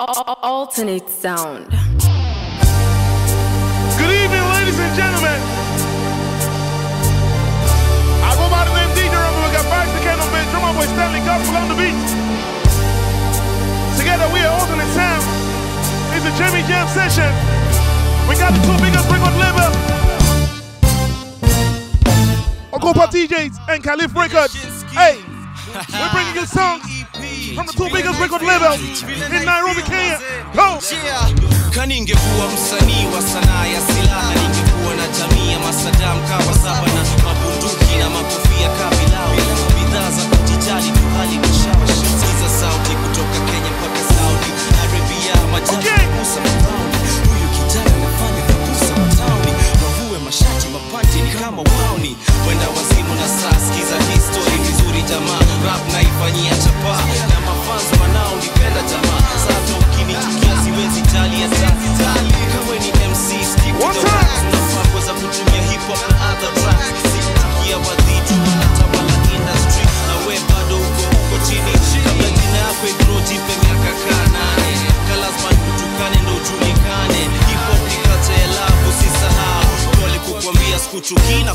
alternate sound. Good evening, ladies and gentlemen. I go by the name DJ Rubber. We got Bryce the Candle Man, my boy Stanley Cup from the beach. Together we are alternate sound. It's a Jimmy Jam session. We got the two biggest bring on labor. Okopa DJs and Caliph Records. Hey, we're bringing you songs. from the two biggest record labels in Nairobi, Kenya. Go! kaningekuwa msanii wa sanaa ya silaha ningekuwa na jamii ya masadam kawa saba na mabunduki na makofia kabilao bidhaa za kujijali tu hali kishawa sikiza sauti kutoka kenya mpaka saudi arabia majali okay. musa mashati mapati ni kama wauni. Wenda wazimu na saa skiza histori vizuri jamaa. Rap naifanyia chapa. Na mafanzo mafans wanaonipenda jamaa. Sato kini tukia siwezi talia tatali kawe ni mc skipnafakwe za kutumia hip na other tracks. Sikutukia wadhitu wanatawala industry. Na we bado uko uko chini. Kabla jina yako igrojipe miaka kaa Gucci, na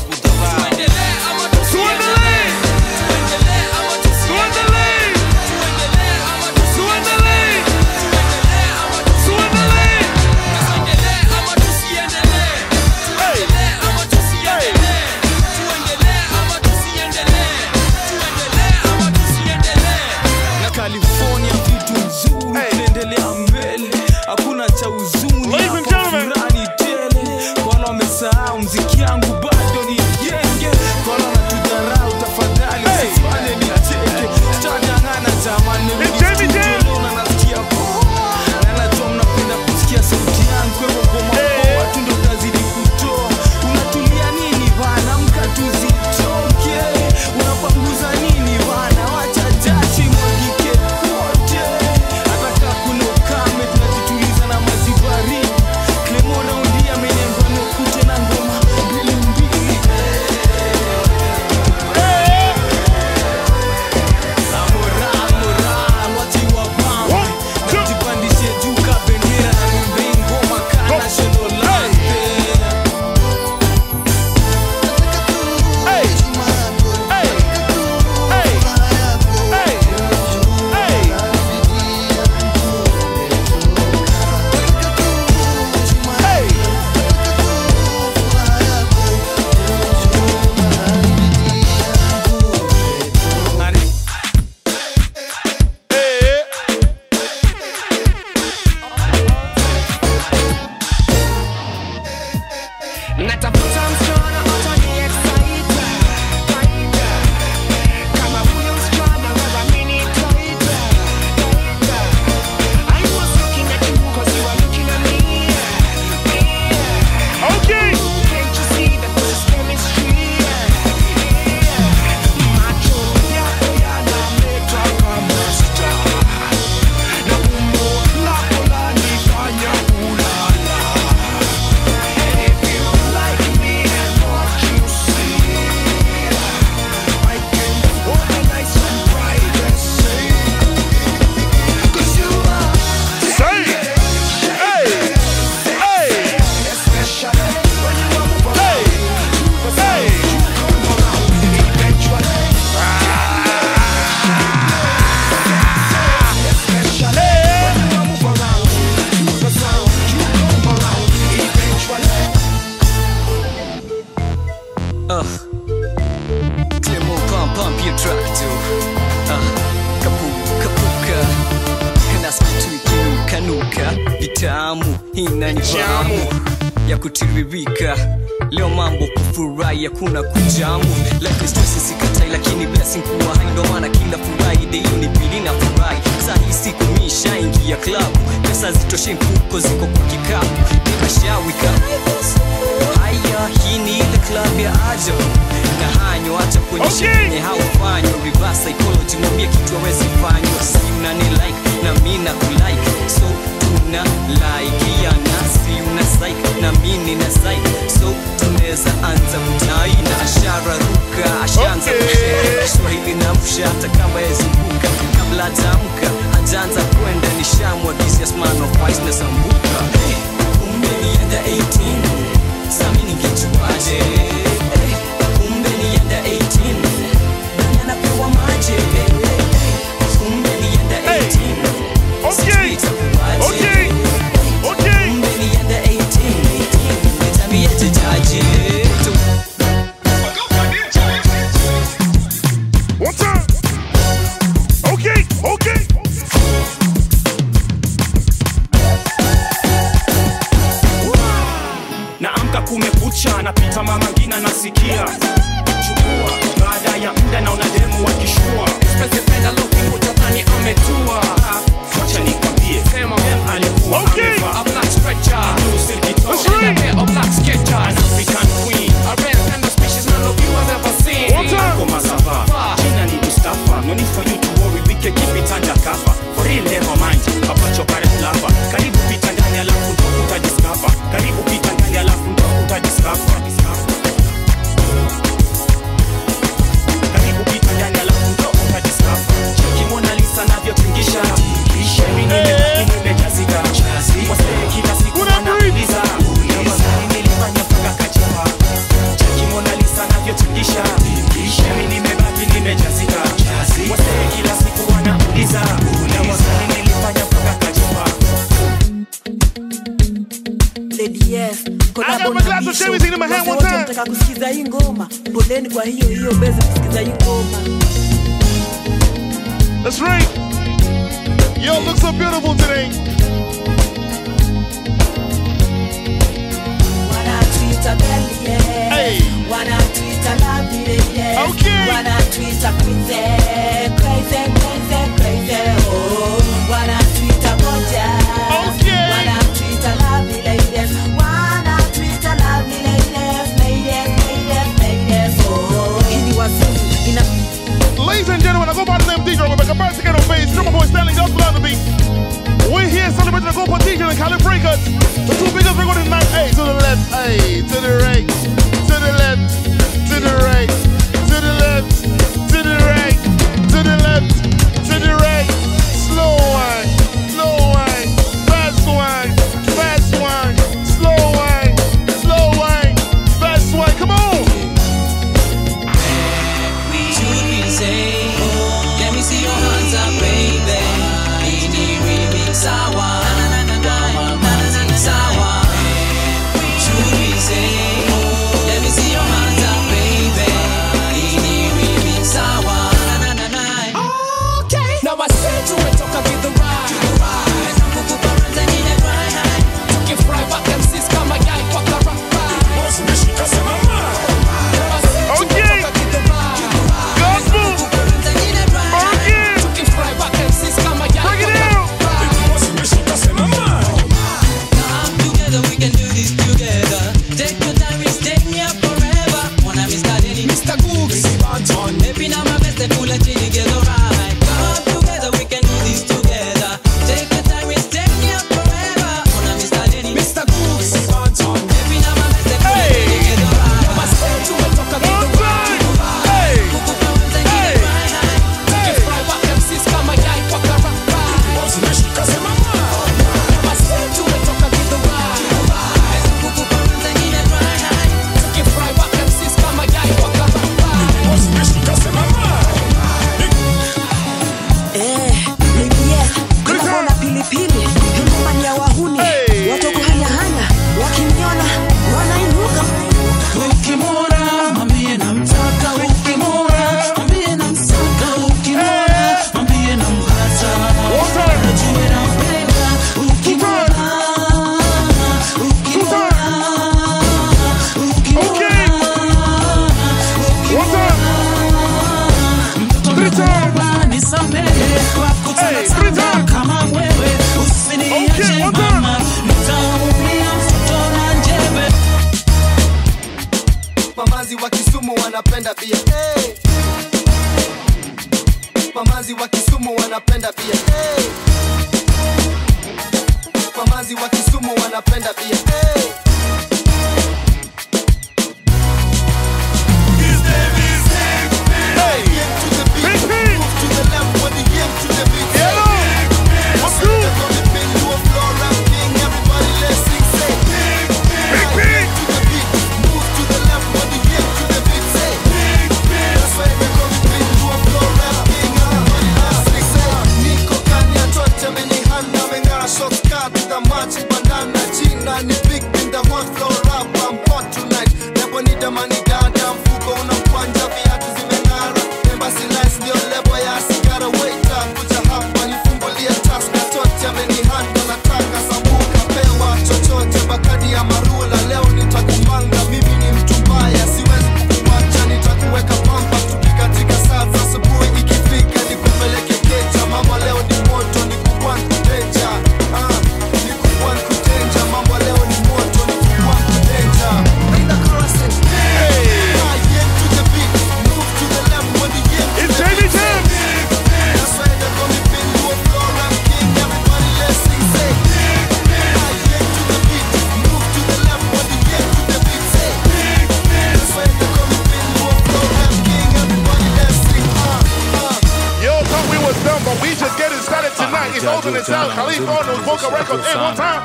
done, but we just getting started tonight. It's older than South Khalif on those Boca Records. Hey, one time.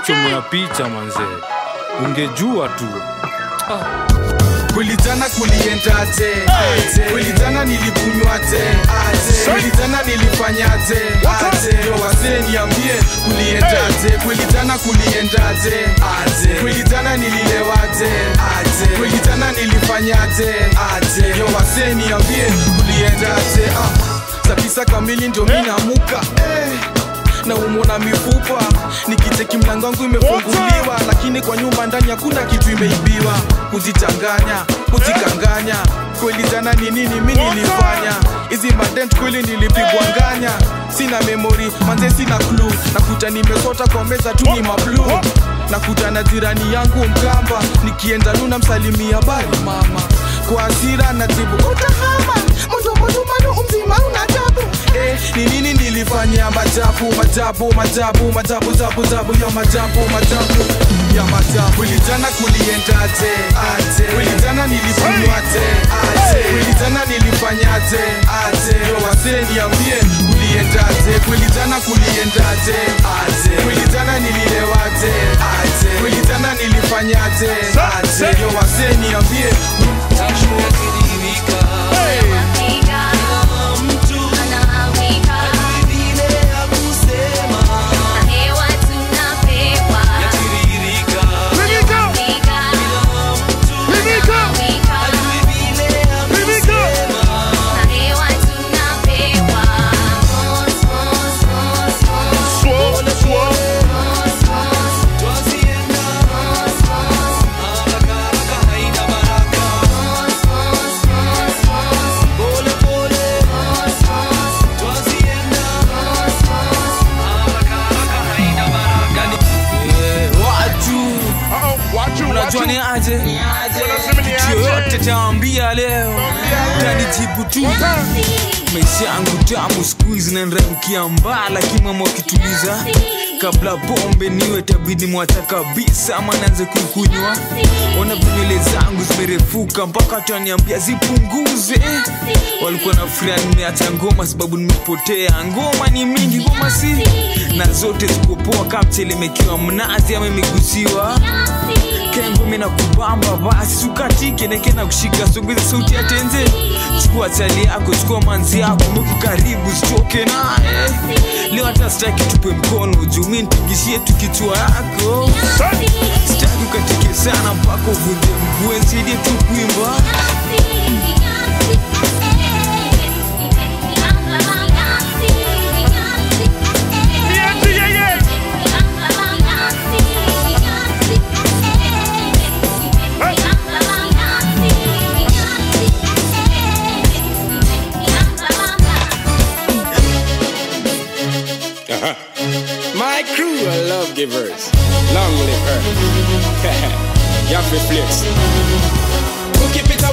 Okay. picha manze, ungejua tu. Ah. kweli jana kuliendaje aje? Kweli jana nilikunywaje aje? Kweli jana nilifanyaje aje? Yo wasee niambie kuliendaje kweli jana kuliendaje aje? Kweli jana nililewaje aje? Kweli jana nilifanyaje aje? Yo wasee niambie kuliendaje ah saa tisa kamili ndio mi namuka na umona mifupa nikicheki mlango wangu imefunguliwa. Lakini kwa nyumba ndani hakuna kitu imeibiwa. Kujichanganya kujikanganya kweli jana ni nini mi nilifanya? Hizi madent kweli nilipigwa nganya. Sina memori manze sina klu nakuta nimesota kwa meza tu ni mablu nakuta na jirani yangu mkamba. Nikienda luna msalimia bari mama kwa hasira najibu utahama motomotumano umzima unatabu eh, ni nini nilifanya? Majabu majabu majabu majabu zabu zabu ya majabu majabu ya majabu. Kweli jana kuliendaje? Aje. Kweli jana nilifanywaje aje? Kweli jana nilifanyaje? Aje. Yo wasee niambie kuliendaje? Kulitana kuliendaje? Aje. Kweli nililewaje? Aje. Kweli nilifanyaje? Aje. Yo niambie. Unajua maisha yangu tamu skuizi nanrarukia mbaa lakini mama wakituliza kabla pombe niwe tabidi mwacha kabisa ama naanze kuikunywa ona vinywele zangu zimerefuka mpaka taniambia zipunguze. Walikuwa na furia nimeacha ngoma sababu nimepotea. Ngoma ni mingi ngoma si na zote zikopoa kamchelemekiwa mnazi ama imegusiwa kengumi na kubamba basi ukatike neke na kushika songeza sauti ya tenze chukua chali yako chukua manzi yako muku karibu sichoke naye. Leo hata sitaki tupe mkono jumi mi nipigishie tu kichwa yako. Sitaki ukatike sana mpaka uvunje mguu nsaidie tu kuimba My crew are love givers. Long live her. Yafe flex. ukipita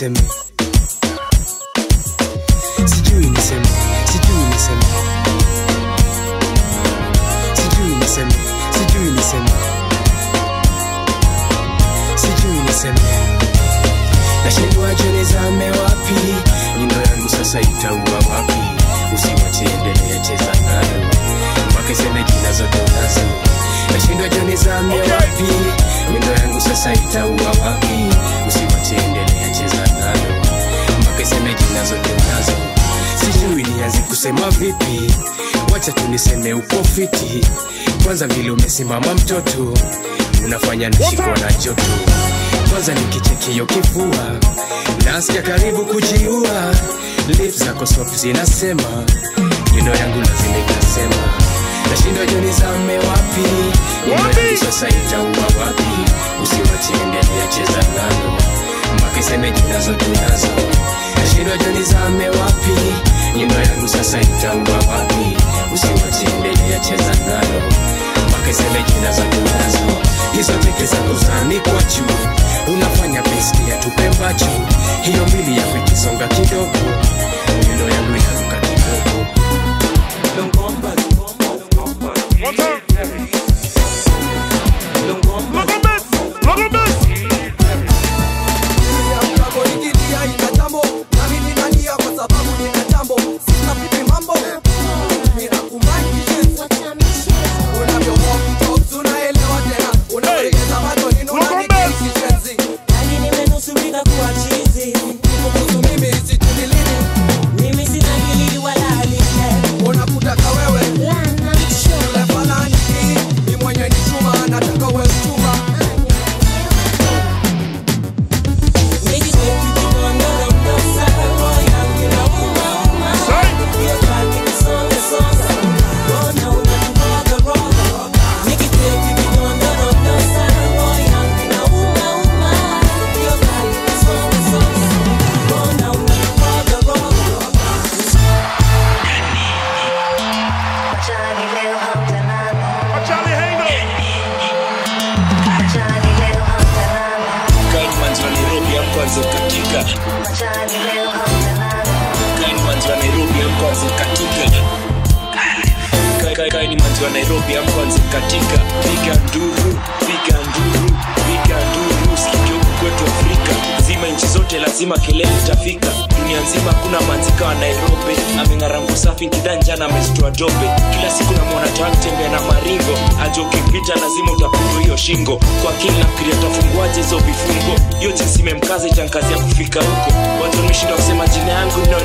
missing me. unasema vipi, wacha tuniseme upo fiti. Kwanza vile umesimama mtoto, unafanya nishikwa na joto. Kwanza nikichekio kifua, nasikia karibu kujiua. Lips zako soft zinasema neno yangu lazima na shindo joni zame wapi, sasa itaua wapi? Usiwache endelea, cheza nalo mpaka iseme tunazo tunazo nashindwa joni zame wapi? Nyundo yangu sasa itaua wapi? Usiwatindelia cheza nalo. Mpaka iseme tunazo tunazo hizo teke zangu juu unafanya besti ya tupembacho hiyo mili ya kukisonga kidogo. Nyundo yangu ikaruka kidogo. Longomba. kufika huko mwanzo nimeshindwa kusema jina yangu ndo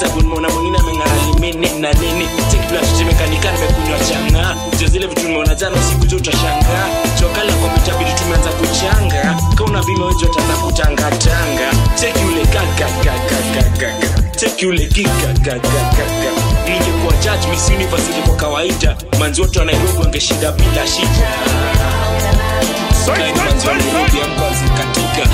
sabu nimeona mwingine ameng'arali mini na nini chekiblashochemekanika nimekunywa chang'aa jo zile vitu nimeona jana usiku jo utashanga chokala kompyuta bidi tumeanza kuchanga kauna vimewejo taza kutangatanga cheki ule kakakakakaka cheki ule kikakakakaka ningekuwa church miss universe kwa kawaida manzi wote wa nairobi wangeshinda bila shida katika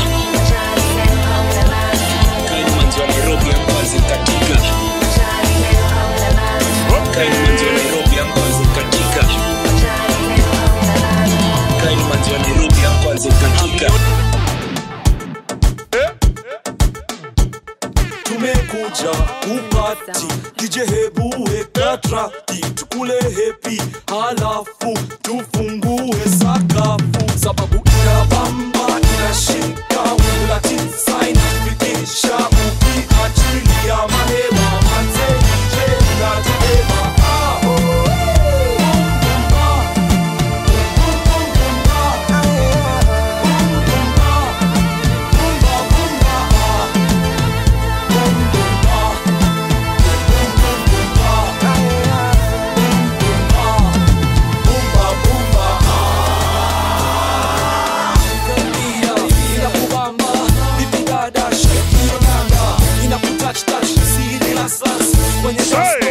tumekuja kupati. Dj tukule hepi halafu tufungue sakafu. Sababu inabamba inashika Freedom Conheço as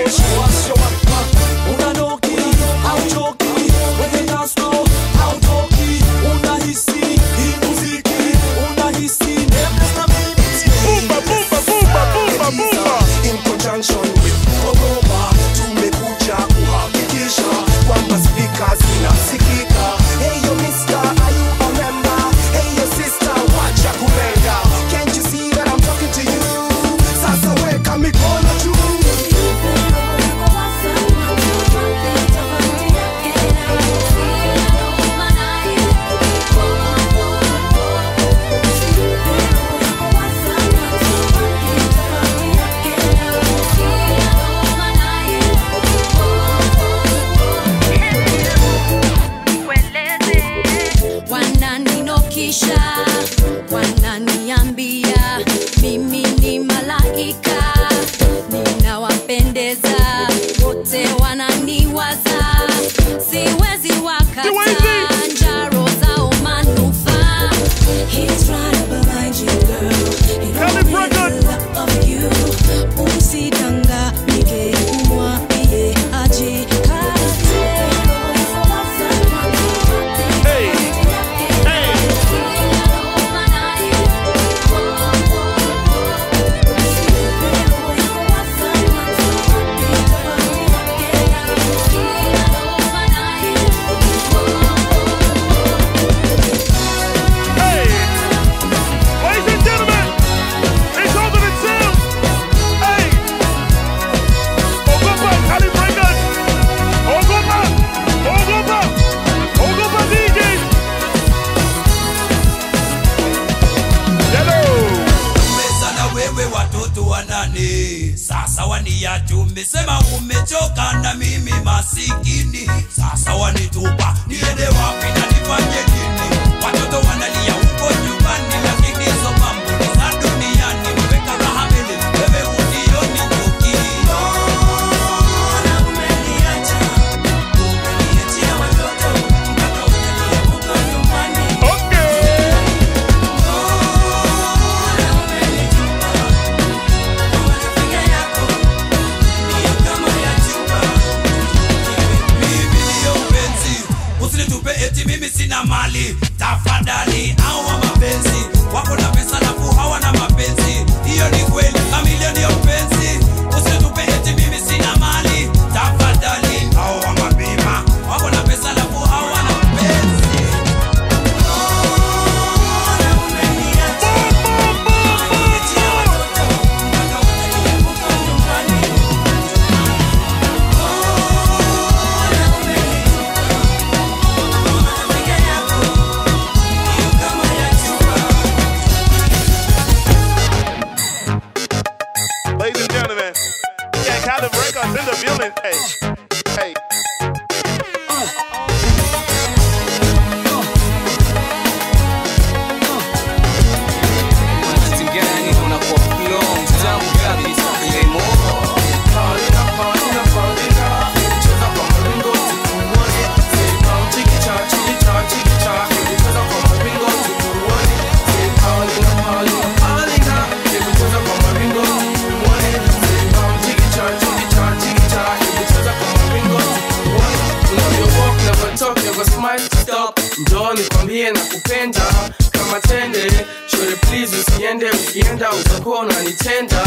niambie na kupenda. Kama tende shore please usiende ukienda utakuwa unanitenda.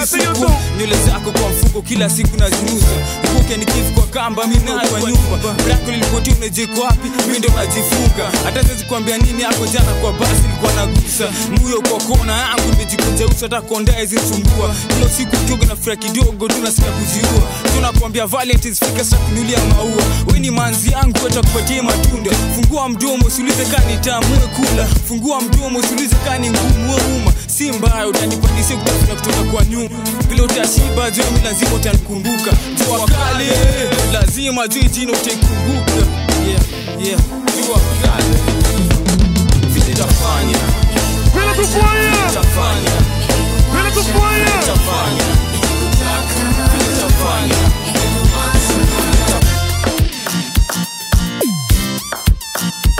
Brasil do nywele zako kwa mfuko kila siku na naziuza mkuke ni kifu kwa kamba minakwa nyumba brako lilipoti uneje kwa api ndo najifunga. Hata siwezi kuambia nini hako jana kwa basi likuwa nagusa. Muyo kwa kona yangu nimejikunja uso hata ezi izisumbua kilo siku kidogo na fura kidogo tunasikia kuziua valiant is fika sa kunulia maua. Weni manzi angu wata kupatie matunda. Fungua mdomo sulize kani tamue kula. Fungua mdomo sulize kani ngumu. Wa uma. Si mbaya utanipandisia kutafuta kutoka kwa nyumba Leo utashiba jeu, lazima utanikumbuka. Jua kali lazima juu jina utaikumbuka. Yeah, yeah, jua kali. Vile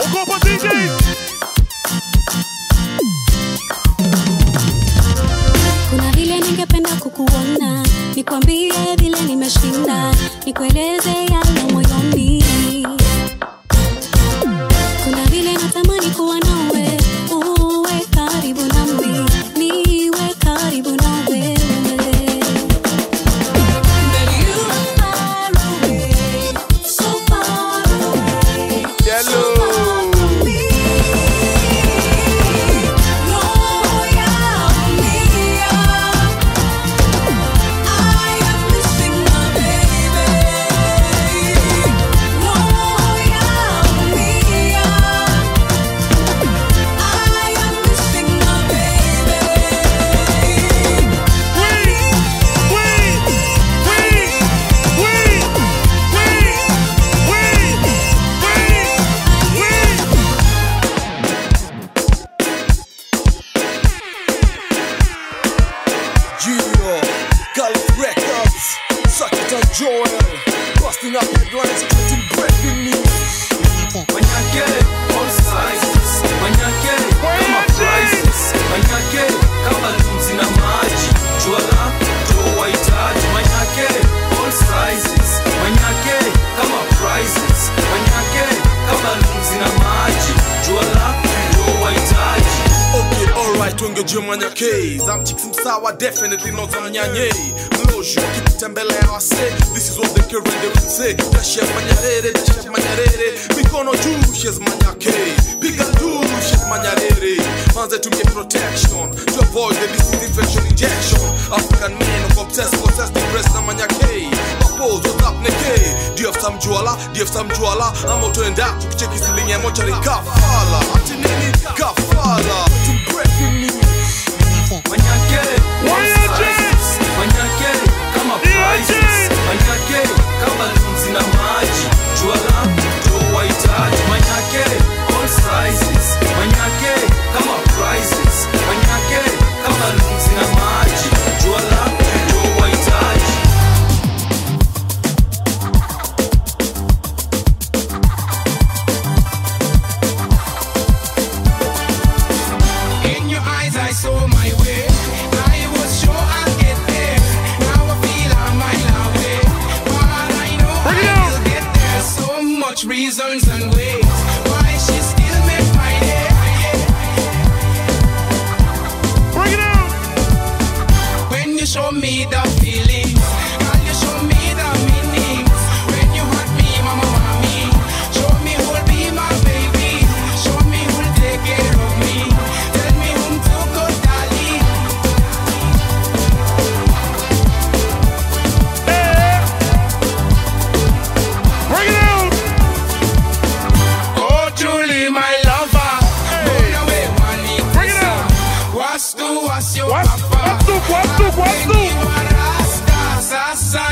ogopa DJ kuona, nikwambie vile nimeshinda, nikueleze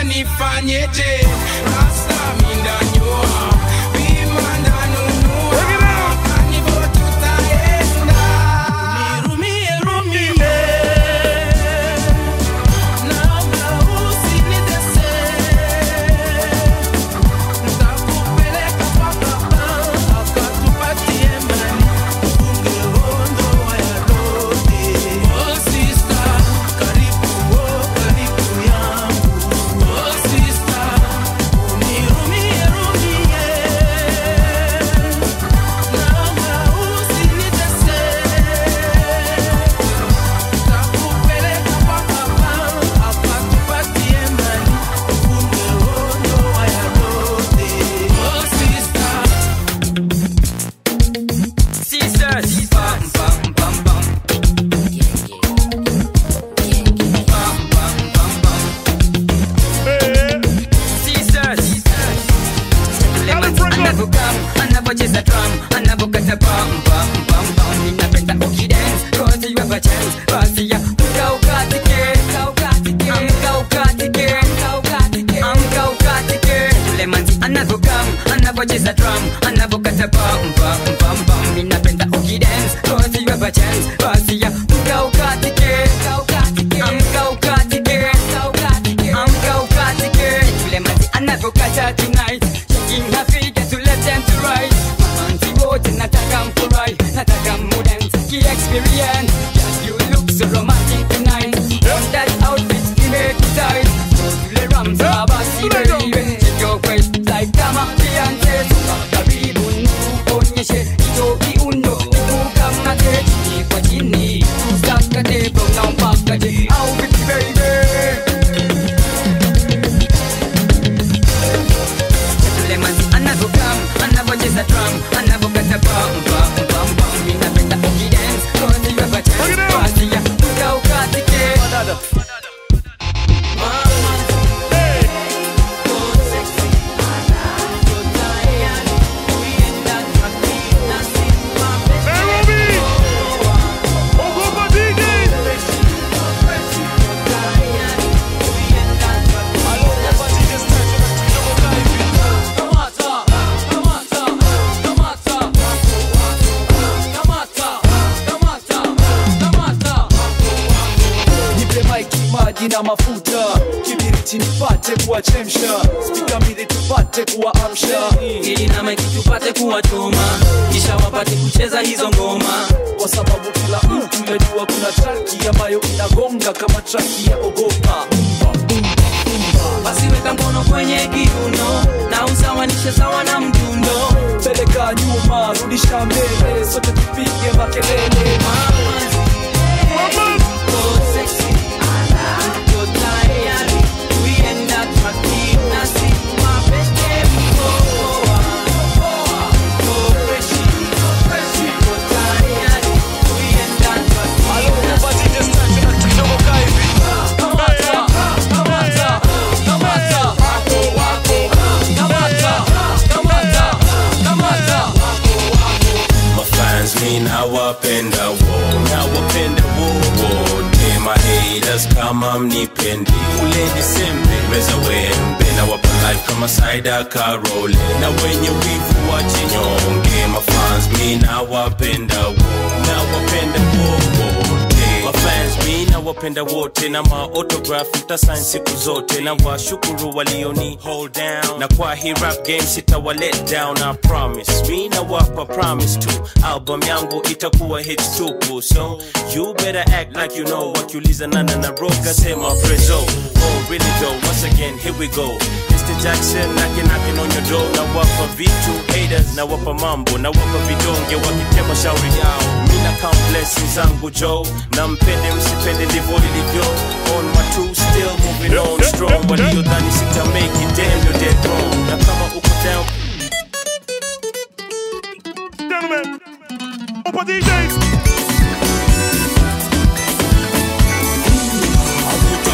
nifanyeje? Rasta mimi ndanyua elements. Anavokam a drum anavokata pam pam maji na mafuta. Kibiriti nipate kuwachemsha. Spika tupate kuwaamsha. Ili na maiki tupate kuwatuma. Kisha wapate kucheza hizo ngoma. Kwa sababu kila mtu yajua kuna traki ambayo inagonga kama traki ya ogopa. Basi weka mkono kwenye kiuno. Na usawanishe sawa na mdundo. Peleka nyuma rudisha mbele. Sote tupige makelele nawapenda wo nawapenda wo wote mahaters kama mnipendi kule disembe meza wembe nawapa life kama saida karole. Na wenye wivu wajinyonge mafans mi nawapenda wo nawapenda wo wote mafans mi nawapenda wote na maautograph mtasain siku zote. Na washukuru walioni hold down. Na kwa hii game sitawa let down I promise. Mi nawapa promise tu album yangu itakuwa hits tupu. So you better act like you know. Wakiuliza nana na roga sema prezo. Oh really though once again here we go It's Nite Jackson knocking knocking on your door. Now na wapa vitu haters na wapa mambo na wapa vidonge wakitema shauri yao mina count blessings zangu Joe. Na mpende msipende ndivyo ilivyo on my two still moving on strong. Waliodhani sita make it damn you're dead wrong. Na kama uko down Gentlemen, Opa DJs. avuta